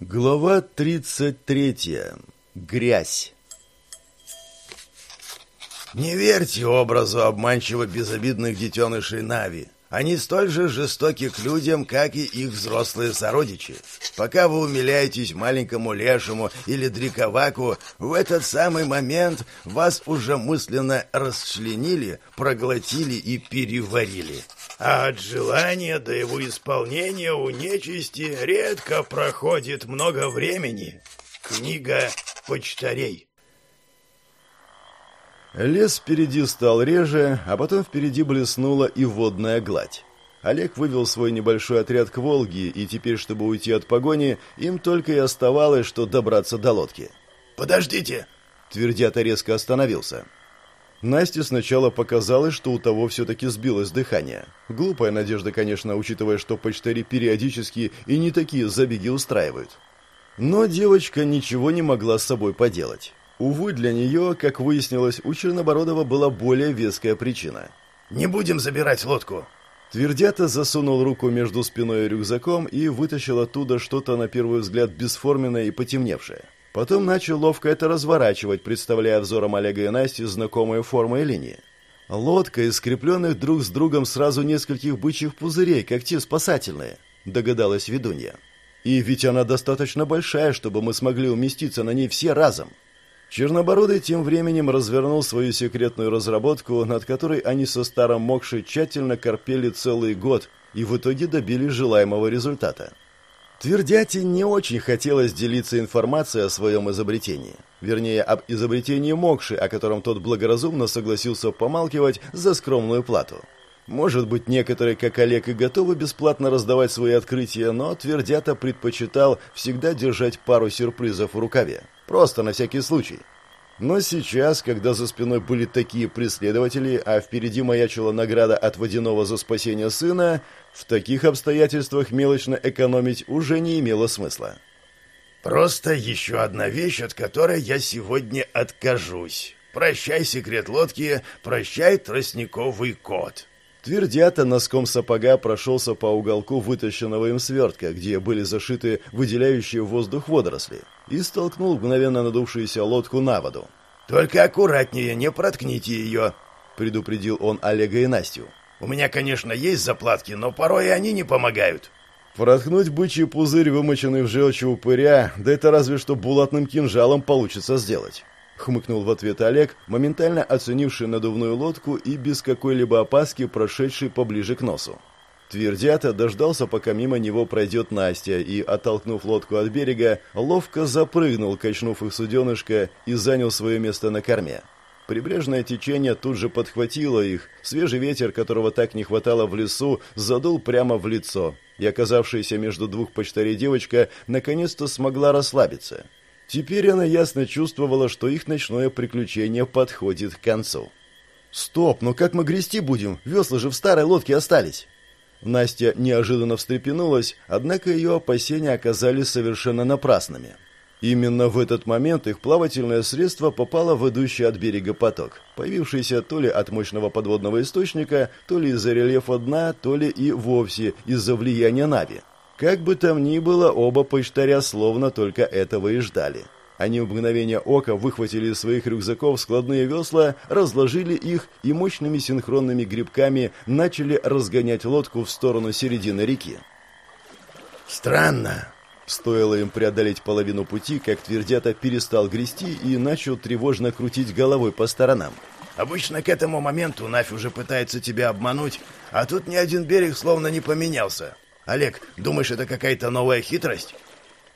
Глава 33. Грязь. Не верьте образу обманчиво безобидных детенышей Нави. Они столь же жестоки к людям, как и их взрослые сородичи. Пока вы умиляетесь маленькому лешему или дриковаку, в этот самый момент вас уже мысленно расчленили, проглотили и переварили. А от желания до его исполнения у нечисти редко проходит много времени. Книга почтарей. Лес впереди стал реже, а потом впереди блеснула и водная гладь. Олег вывел свой небольшой отряд к Волге, и теперь, чтобы уйти от погони, им только и оставалось, что добраться до лодки. «Подождите!» Твердята резко остановился. Насте сначала показалось, что у того все-таки сбилось дыхание. Глупая надежда, конечно, учитывая, что почтари периодически и не такие забеги устраивают. Но девочка ничего не могла с собой поделать. Увы, для нее, как выяснилось, у Чернобородова была более веская причина. «Не будем забирать лодку!» Твердята засунул руку между спиной и рюкзаком и вытащил оттуда что-то, на первый взгляд, бесформенное и потемневшее. Потом начал ловко это разворачивать, представляя взором Олега и Насти знакомые формы и линии. Лодка из скрепленных друг с другом сразу нескольких бычьих пузырей, как те спасательные, догадалась ведунья. И ведь она достаточно большая, чтобы мы смогли уместиться на ней все разом. Чернобородый тем временем развернул свою секретную разработку, над которой они со старым Мокшей тщательно корпели целый год и в итоге добились желаемого результата. Твердяти не очень хотелось делиться информацией о своем изобретении. Вернее, об изобретении Мокши, о котором тот благоразумно согласился помалкивать за скромную плату. Может быть, некоторые, как Олег, и готовы бесплатно раздавать свои открытия, но Твердята предпочитал всегда держать пару сюрпризов в рукаве. Просто на всякий случай. Но сейчас, когда за спиной были такие преследователи, а впереди маячила награда от водяного за спасение сына, в таких обстоятельствах мелочно экономить уже не имело смысла. «Просто еще одна вещь, от которой я сегодня откажусь. Прощай, секрет лодки, прощай, тростниковый кот». Твердята носком сапога прошелся по уголку вытащенного им свертка, где были зашиты выделяющие воздух водоросли, и столкнул мгновенно надувшуюся лодку на воду. «Только аккуратнее, не проткните ее», — предупредил он Олега и Настю. «У меня, конечно, есть заплатки, но порой и они не помогают». Проткнуть бычий пузырь, вымоченный в желчи упыря, да это разве что булатным кинжалом получится сделать хмыкнул в ответ Олег, моментально оценивший надувную лодку и без какой-либо опаски прошедший поближе к носу. Твердята дождался, пока мимо него пройдет Настя, и, оттолкнув лодку от берега, ловко запрыгнул, качнув их суденышко, и занял свое место на корме. Прибрежное течение тут же подхватило их, свежий ветер, которого так не хватало в лесу, задул прямо в лицо, и оказавшаяся между двух почтарей девочка наконец-то смогла расслабиться. Теперь она ясно чувствовала, что их ночное приключение подходит к концу. «Стоп, но как мы грести будем? Весла же в старой лодке остались!» Настя неожиданно встрепенулась, однако ее опасения оказались совершенно напрасными. Именно в этот момент их плавательное средство попало в идущий от берега поток, появившийся то ли от мощного подводного источника, то ли из-за рельефа дна, то ли и вовсе из-за влияния Нави. Как бы там ни было, оба почтаря словно только этого и ждали. Они в мгновение ока выхватили из своих рюкзаков складные весла, разложили их и мощными синхронными грибками начали разгонять лодку в сторону середины реки. «Странно», Стоило им преодолеть половину пути, как Твердята перестал грести и начал тревожно крутить головой по сторонам. «Обычно к этому моменту Нафь уже пытается тебя обмануть, а тут ни один берег словно не поменялся. Олег, думаешь, это какая-то новая хитрость?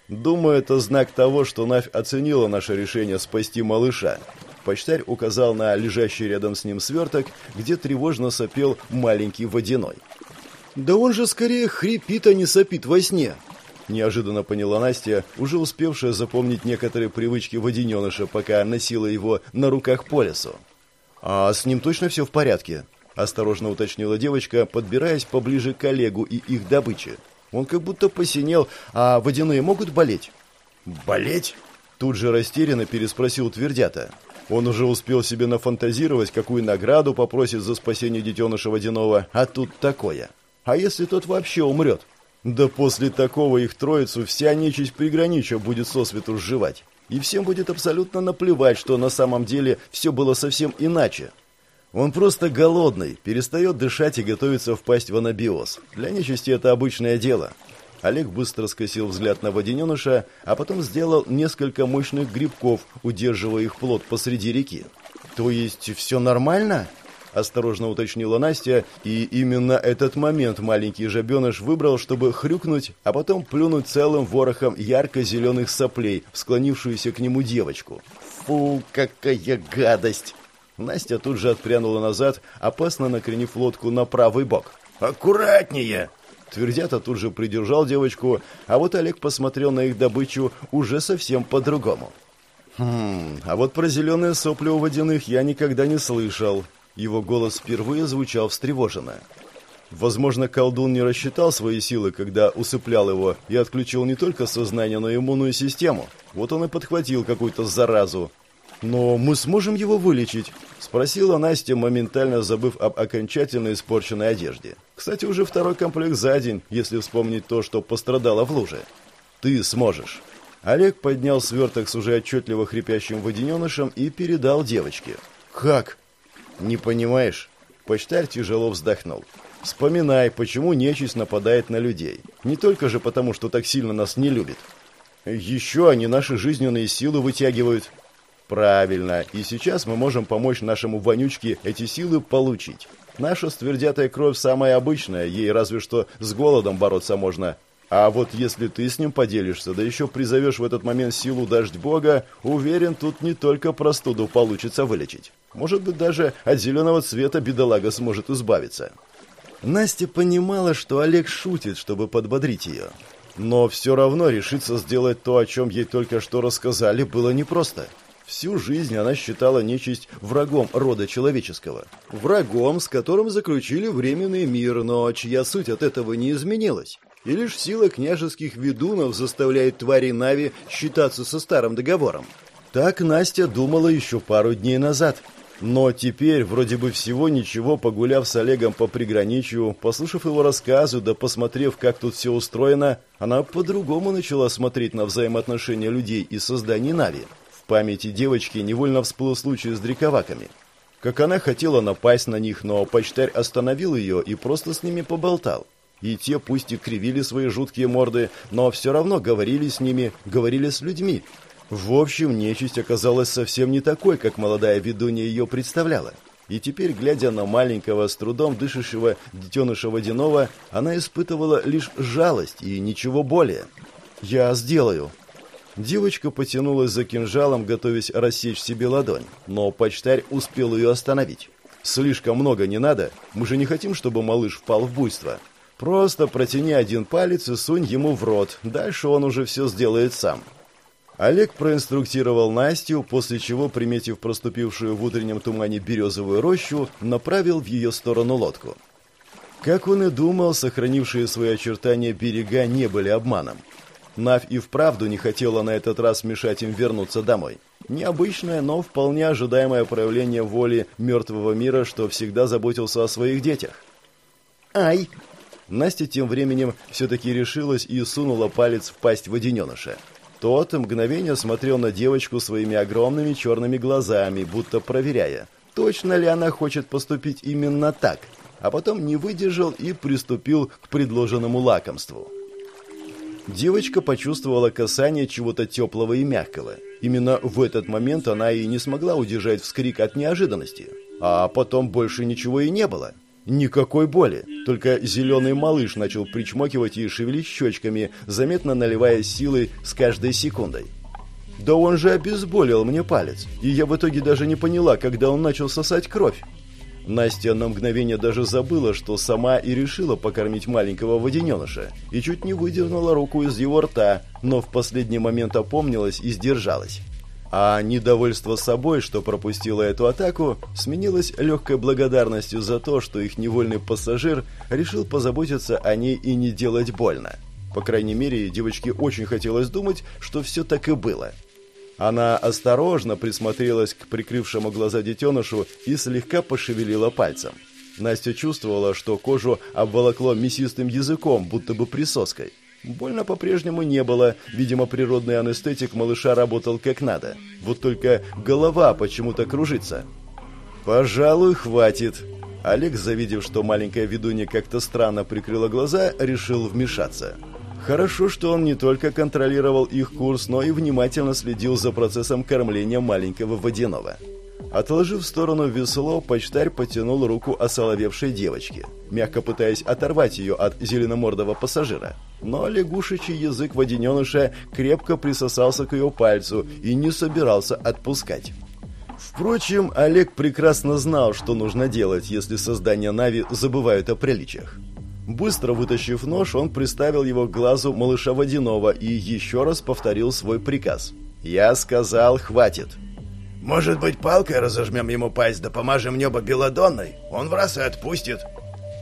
Думаю, это знак того, что Навь оценила наше решение спасти малыша. Почтарь указал на лежащий рядом с ним сверток, где тревожно сопел маленький водяной. «Да он же скорее хрипит, а не сопит во сне!» Неожиданно поняла Настя, уже успевшая запомнить некоторые привычки водененыша, пока носила его на руках по лесу. «А с ним точно все в порядке?» Осторожно уточнила девочка, подбираясь поближе к Олегу и их добыче. Он как будто посинел, а водяные могут болеть? Болеть? Тут же растерянно переспросил Твердята. Он уже успел себе нафантазировать, какую награду попросит за спасение детеныша водяного, а тут такое. А если тот вообще умрет? Да после такого их троицу вся нечисть приграничья будет сосвету сживать. И всем будет абсолютно наплевать, что на самом деле все было совсем иначе. Он просто голодный, перестает дышать и готовится впасть в анабиоз. Для нечисти это обычное дело. Олег быстро скосил взгляд на водяненыша, а потом сделал несколько мощных грибков, удерживая их плод посреди реки. «То есть все нормально?» – осторожно уточнила Настя, и именно этот момент маленький жабеныш выбрал, чтобы хрюкнуть, а потом плюнуть целым ворохом ярко-зеленых соплей в склонившуюся к нему девочку. «Фу, какая гадость!» Настя тут же отпрянула назад, опасно накренив лодку на правый бок. «Аккуратнее!» Твердята тут же придержал девочку, а вот Олег посмотрел на их добычу уже совсем по-другому. «Хм, а вот про зеленые сопли у водяных я никогда не слышал». Его голос впервые звучал встревоженно. Возможно, колдун не рассчитал свои силы, когда усыплял его и отключил не только сознание, но и иммунную систему. Вот он и подхватил какую-то заразу, «Но мы сможем его вылечить?» – спросила Настя, моментально забыв об окончательно испорченной одежде. Кстати, уже второй комплект за день, если вспомнить то, что пострадало в луже. «Ты сможешь». Олег поднял сверток с уже отчетливо хрипящим водяненышем и передал девочке. «Как?» «Не понимаешь?» Почтарь тяжело вздохнул. «Вспоминай, почему нечисть нападает на людей. Не только же потому, что так сильно нас не любит. Еще они наши жизненные силы вытягивают. Правильно. И сейчас мы можем помочь нашему вонючке эти силы получить. Наша ствердятая кровь самая обычная, ей разве что с голодом бороться можно. А вот если ты с ним поделишься, да еще призовешь в этот момент силу дождь бога, уверен, тут не только простуду получится вылечить. Может быть, даже от зеленого цвета бедолага сможет избавиться. Настя понимала, что Олег шутит, чтобы подбодрить ее. Но все равно решиться сделать то, о чем ей только что рассказали, было непросто. Всю жизнь она считала нечисть врагом рода человеческого. Врагом, с которым заключили временный мир, но чья суть от этого не изменилась. И лишь сила княжеских ведунов заставляет твари Нави считаться со старым договором. Так Настя думала еще пару дней назад. Но теперь, вроде бы всего ничего, погуляв с Олегом по приграничью, послушав его рассказы, да посмотрев, как тут все устроено, она по-другому начала смотреть на взаимоотношения людей и создание Нави. Памяти девочки невольно всплыл случай с дриковаками. Как она хотела напасть на них, но почтарь остановил ее и просто с ними поболтал. И те пусть и кривили свои жуткие морды, но все равно говорили с ними, говорили с людьми. В общем, нечисть оказалась совсем не такой, как молодая ведунья ее представляла. И теперь, глядя на маленького, с трудом дышащего детеныша водяного, она испытывала лишь жалость и ничего более. «Я сделаю», Девочка потянулась за кинжалом, готовясь рассечь себе ладонь, но почтарь успел ее остановить. «Слишком много не надо, мы же не хотим, чтобы малыш впал в буйство. Просто протяни один палец и сунь ему в рот, дальше он уже все сделает сам». Олег проинструктировал Настю, после чего, приметив проступившую в утреннем тумане березовую рощу, направил в ее сторону лодку. Как он и думал, сохранившие свои очертания берега не были обманом. Навь и вправду не хотела на этот раз мешать им вернуться домой. Необычное, но вполне ожидаемое проявление воли мертвого мира, что всегда заботился о своих детях. «Ай!» Настя тем временем все-таки решилась и сунула палец в пасть водяненыша. Тот мгновение смотрел на девочку своими огромными черными глазами, будто проверяя, точно ли она хочет поступить именно так, а потом не выдержал и приступил к предложенному лакомству. Девочка почувствовала касание чего-то теплого и мягкого. Именно в этот момент она и не смогла удержать вскрик от неожиданности. А потом больше ничего и не было. Никакой боли. Только зеленый малыш начал причмокивать и шевелить щечками, заметно наливая силой с каждой секундой. Да он же обезболил мне палец, и я в итоге даже не поняла, когда он начал сосать кровь. Настя на мгновение даже забыла, что сама и решила покормить маленького водяненыша, и чуть не выдернула руку из его рта, но в последний момент опомнилась и сдержалась. А недовольство собой, что пропустила эту атаку, сменилось легкой благодарностью за то, что их невольный пассажир решил позаботиться о ней и не делать больно. По крайней мере, девочке очень хотелось думать, что все так и было – она осторожно присмотрелась к прикрывшему глаза детенышу и слегка пошевелила пальцем. Настя чувствовала, что кожу обволокло мясистым языком, будто бы присоской. Больно по-прежнему не было. Видимо, природный анестетик малыша работал как надо. Вот только голова почему-то кружится. «Пожалуй, хватит». Олег, завидев, что маленькая ведунья как-то странно прикрыла глаза, решил вмешаться. Хорошо, что он не только контролировал их курс, но и внимательно следил за процессом кормления маленького водяного. Отложив в сторону весло, почтарь потянул руку осоловевшей девочки, мягко пытаясь оторвать ее от зеленомордого пассажира. Но лягушечий язык водененыша крепко присосался к ее пальцу и не собирался отпускать. Впрочем, Олег прекрасно знал, что нужно делать, если создания Нави забывают о приличиях. Быстро вытащив нож, он приставил его к глазу малыша водяного и еще раз повторил свой приказ. «Я сказал, хватит!» Может быть, палкой разожмем ему пасть, да помажем небо белодонной? Он в раз и отпустит».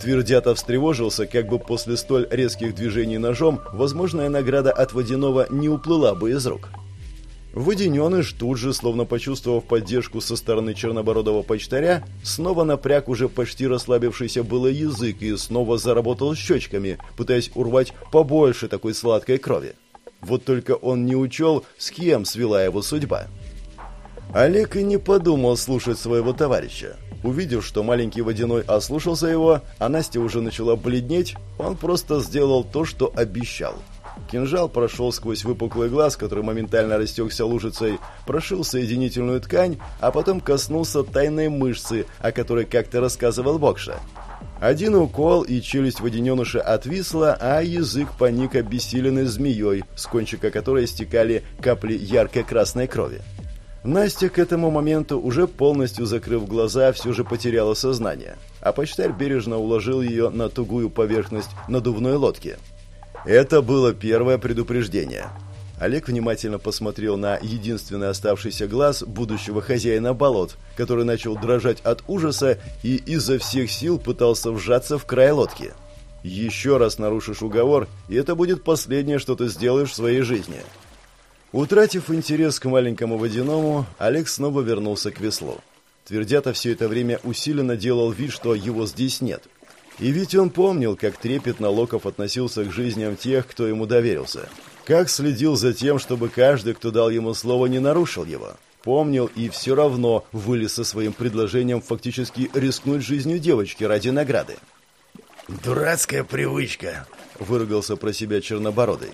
Твердята встревожился, как бы после столь резких движений ножом возможная награда от водяного не уплыла бы из рук. Водененыш тут же, словно почувствовав поддержку со стороны чернобородого почтаря, снова напряг уже почти расслабившийся было язык и снова заработал щечками, пытаясь урвать побольше такой сладкой крови. Вот только он не учел, с кем свела его судьба. Олег и не подумал слушать своего товарища. Увидев, что маленький водяной ослушался его, а Настя уже начала бледнеть, он просто сделал то, что обещал. Кинжал прошел сквозь выпуклый глаз, который моментально растекся лужицей, прошил соединительную ткань, а потом коснулся тайной мышцы, о которой как-то рассказывал Бокша. Один укол, и челюсть водяненыша отвисла, а язык поник обессиленной змеей, с кончика которой стекали капли яркой красной крови. Настя к этому моменту, уже полностью закрыв глаза, все же потеряла сознание, а почтарь бережно уложил ее на тугую поверхность надувной лодки. Это было первое предупреждение. Олег внимательно посмотрел на единственный оставшийся глаз будущего хозяина болот, который начал дрожать от ужаса и изо всех сил пытался вжаться в край лодки. «Еще раз нарушишь уговор, и это будет последнее, что ты сделаешь в своей жизни». Утратив интерес к маленькому водяному, Олег снова вернулся к веслу. Твердята все это время усиленно делал вид, что его здесь нет. И ведь он помнил, как трепетно Локов относился к жизням тех, кто ему доверился. Как следил за тем, чтобы каждый, кто дал ему слово, не нарушил его. Помнил и все равно вылез со своим предложением фактически рискнуть жизнью девочки ради награды. «Дурацкая привычка», — выругался про себя Чернобородый.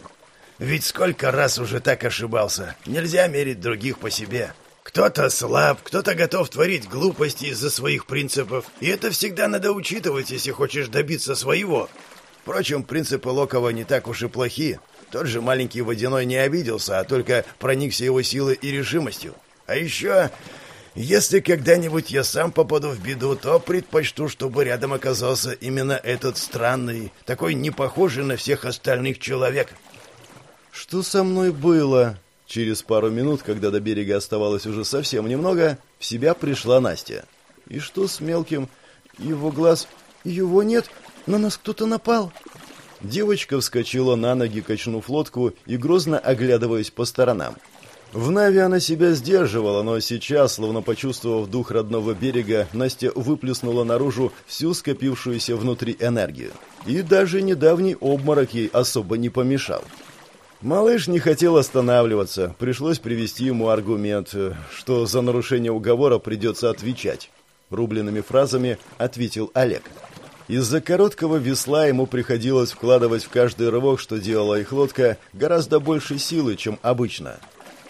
Ведь сколько раз уже так ошибался. Нельзя мерить других по себе. Кто-то слаб, кто-то готов творить глупости из-за своих принципов. И это всегда надо учитывать, если хочешь добиться своего. Впрочем, принципы Локова не так уж и плохи. Тот же маленький водяной не обиделся, а только проникся его силой и решимостью. А еще, если когда-нибудь я сам попаду в беду, то предпочту, чтобы рядом оказался именно этот странный, такой не похожий на всех остальных человек. Что со мной было? Через пару минут, когда до берега оставалось уже совсем немного, в себя пришла Настя. И что с мелким? Его глаз... Его нет? На нас кто-то напал? Девочка вскочила на ноги, качнув лодку и грозно оглядываясь по сторонам. В Нави она себя сдерживала, но сейчас, словно почувствовав дух родного берега, Настя выплеснула наружу всю скопившуюся внутри энергию. И даже недавний обморок ей особо не помешал. Малыш не хотел останавливаться. Пришлось привести ему аргумент, что за нарушение уговора придется отвечать. Рубленными фразами ответил Олег. Из-за короткого весла ему приходилось вкладывать в каждый рывок, что делала их лодка, гораздо больше силы, чем обычно.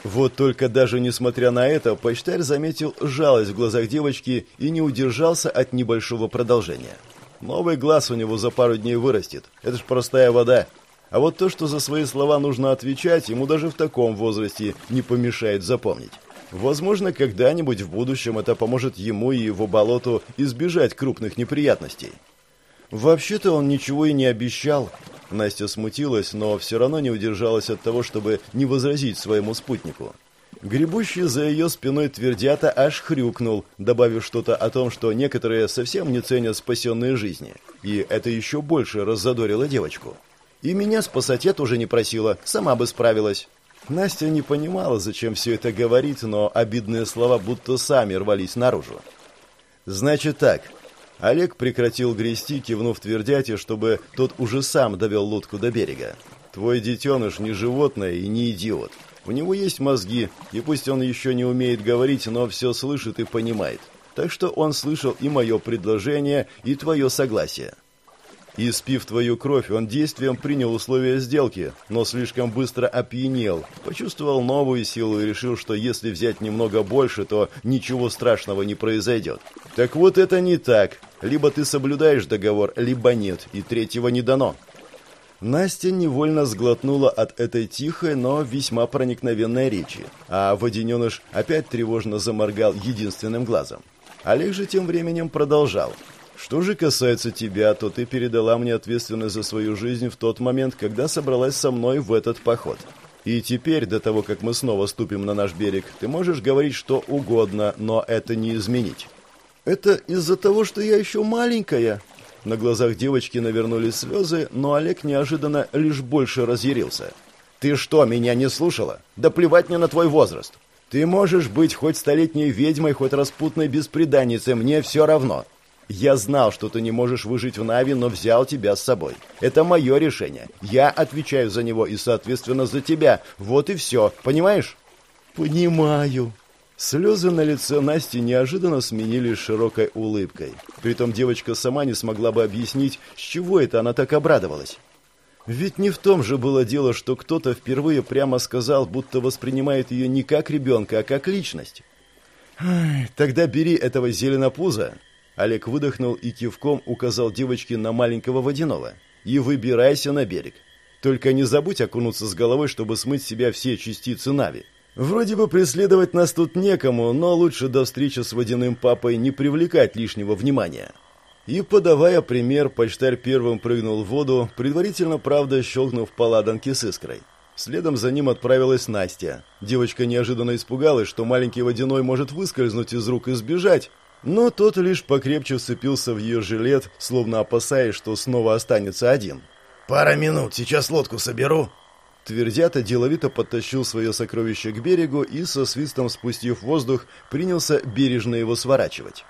Вот только даже несмотря на это, почтарь заметил жалость в глазах девочки и не удержался от небольшого продолжения. Новый глаз у него за пару дней вырастет. Это ж простая вода. А вот то, что за свои слова нужно отвечать, ему даже в таком возрасте не помешает запомнить. Возможно, когда-нибудь в будущем это поможет ему и его болоту избежать крупных неприятностей. Вообще-то он ничего и не обещал. Настя смутилась, но все равно не удержалась от того, чтобы не возразить своему спутнику. Гребущий за ее спиной твердята аж хрюкнул, добавив что-то о том, что некоторые совсем не ценят спасенные жизни. И это еще больше раззадорило девочку. И меня спасать я тоже не просила, сама бы справилась. Настя не понимала, зачем все это говорить, но обидные слова будто сами рвались наружу. «Значит так». Олег прекратил грести, кивнув твердяти, чтобы тот уже сам довел лодку до берега. «Твой детеныш не животное и не идиот. У него есть мозги, и пусть он еще не умеет говорить, но все слышит и понимает. Так что он слышал и мое предложение, и твое согласие. И спив твою кровь, он действием принял условия сделки, но слишком быстро опьянел, почувствовал новую силу и решил, что если взять немного больше, то ничего страшного не произойдет. Так вот это не так. Либо ты соблюдаешь договор, либо нет, и третьего не дано. Настя невольно сглотнула от этой тихой, но весьма проникновенной речи, а водененыш опять тревожно заморгал единственным глазом. Олег же тем временем продолжал. «Что же касается тебя, то ты передала мне ответственность за свою жизнь в тот момент, когда собралась со мной в этот поход. И теперь, до того, как мы снова ступим на наш берег, ты можешь говорить что угодно, но это не изменить». «Это из-за того, что я еще маленькая?» На глазах девочки навернулись слезы, но Олег неожиданно лишь больше разъярился. «Ты что, меня не слушала? Да плевать мне на твой возраст. Ты можешь быть хоть столетней ведьмой, хоть распутной беспреданницей, мне все равно. Я знал, что ты не можешь выжить в Нави, но взял тебя с собой. Это мое решение. Я отвечаю за него и, соответственно, за тебя. Вот и все. Понимаешь?» «Понимаю», Слезы на лице Насти неожиданно сменились широкой улыбкой. Притом девочка сама не смогла бы объяснить, с чего это она так обрадовалась. Ведь не в том же было дело, что кто-то впервые прямо сказал, будто воспринимает ее не как ребенка, а как личность. «Тогда бери этого зеленопуза», Олег выдохнул и кивком указал девочке на маленького водяного. «И выбирайся на берег. Только не забудь окунуться с головой, чтобы смыть с себя все частицы Нави. Вроде бы преследовать нас тут некому, но лучше до встречи с водяным папой не привлекать лишнего внимания. И, подавая пример, почтарь первым прыгнул в воду, предварительно, правда, щелкнув по ладанке с искрой. Следом за ним отправилась Настя. Девочка неожиданно испугалась, что маленький водяной может выскользнуть из рук и сбежать, но тот лишь покрепче вцепился в ее жилет, словно опасаясь, что снова останется один. «Пара минут, сейчас лодку соберу», Твердята деловито подтащил свое сокровище к берегу и, со свистом спустив воздух, принялся бережно его сворачивать.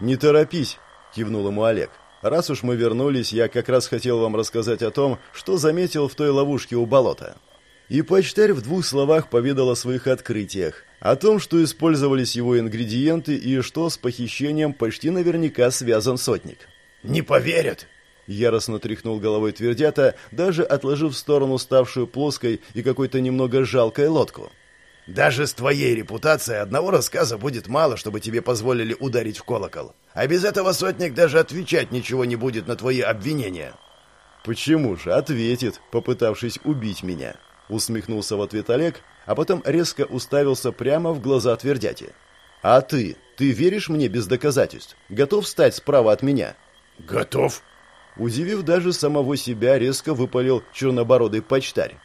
«Не торопись», — кивнул ему Олег. «Раз уж мы вернулись, я как раз хотел вам рассказать о том, что заметил в той ловушке у болота». И почтарь в двух словах поведал о своих открытиях, о том, что использовались его ингредиенты и что с похищением почти наверняка связан сотник. «Не поверят!» Яростно тряхнул головой твердята, даже отложив в сторону ставшую плоской и какой-то немного жалкой лодку. «Даже с твоей репутацией одного рассказа будет мало, чтобы тебе позволили ударить в колокол. А без этого сотник даже отвечать ничего не будет на твои обвинения». «Почему же? Ответит, попытавшись убить меня». Усмехнулся в ответ Олег, а потом резко уставился прямо в глаза твердяти. «А ты? Ты веришь мне без доказательств? Готов стать справа от меня?» «Готов», Удивив даже самого себя, резко выпалил чернобородый почтарь.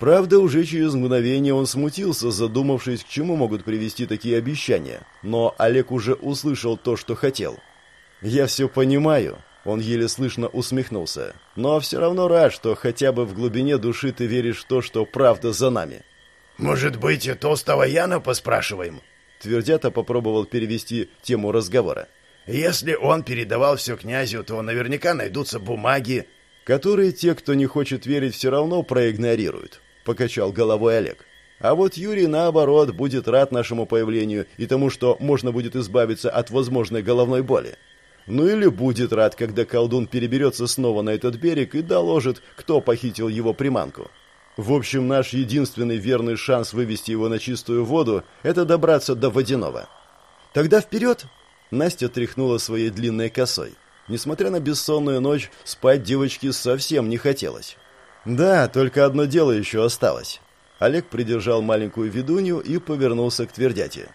Правда, уже через мгновение он смутился, задумавшись, к чему могут привести такие обещания. Но Олег уже услышал то, что хотел. «Я все понимаю», — он еле слышно усмехнулся. «Но все равно рад, что хотя бы в глубине души ты веришь в то, что правда за нами». «Может быть, и толстого Яна поспрашиваем?» Твердята попробовал перевести тему разговора. Если он передавал все князю, то наверняка найдутся бумаги, которые те, кто не хочет верить, все равно проигнорируют, покачал головой Олег. А вот Юрий, наоборот, будет рад нашему появлению и тому, что можно будет избавиться от возможной головной боли. Ну или будет рад, когда колдун переберется снова на этот берег и доложит, кто похитил его приманку. В общем, наш единственный верный шанс вывести его на чистую воду – это добраться до водяного. Тогда вперед! Настя тряхнула своей длинной косой. Несмотря на бессонную ночь, спать девочке совсем не хотелось. Да, только одно дело еще осталось. Олег придержал маленькую ведунью и повернулся к твердяти.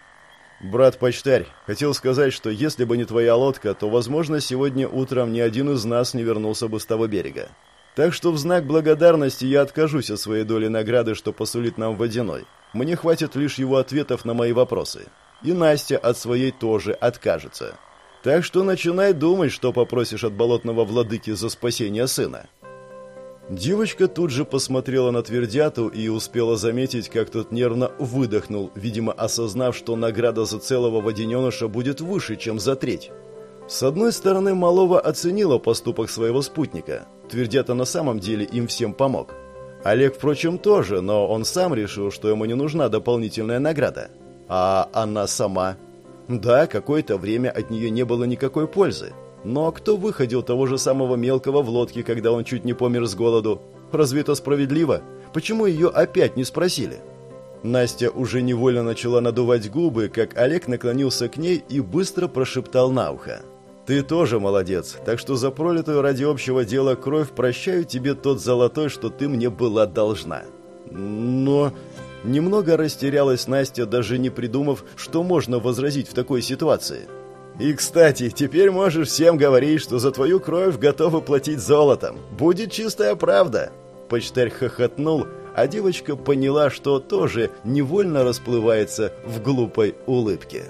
«Брат-почтарь, хотел сказать, что если бы не твоя лодка, то, возможно, сегодня утром ни один из нас не вернулся бы с того берега. Так что в знак благодарности я откажусь от своей доли награды, что посулит нам водяной. Мне хватит лишь его ответов на мои вопросы и Настя от своей тоже откажется. Так что начинай думать, что попросишь от болотного владыки за спасение сына». Девочка тут же посмотрела на Твердяту и успела заметить, как тот нервно выдохнул, видимо, осознав, что награда за целого водененыша будет выше, чем за треть. С одной стороны, Малова оценила поступок своего спутника. Твердят, на самом деле им всем помог. Олег, впрочем, тоже, но он сам решил, что ему не нужна дополнительная награда. А она сама? Да, какое-то время от нее не было никакой пользы. Но кто выходил того же самого мелкого в лодке, когда он чуть не помер с голоду? Разве это справедливо? Почему ее опять не спросили? Настя уже невольно начала надувать губы, как Олег наклонился к ней и быстро прошептал на ухо. Ты тоже молодец, так что за пролитую ради общего дела кровь прощаю тебе тот золотой, что ты мне была должна. Но... Немного растерялась Настя, даже не придумав, что можно возразить в такой ситуации. И, кстати, теперь можешь всем говорить, что за твою кровь готовы платить золотом. Будет чистая правда. Почтарь хохотнул, а девочка поняла, что тоже невольно расплывается в глупой улыбке.